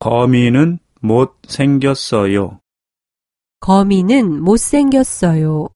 거미는 못 생겼어요. 거미는 못생겼어요.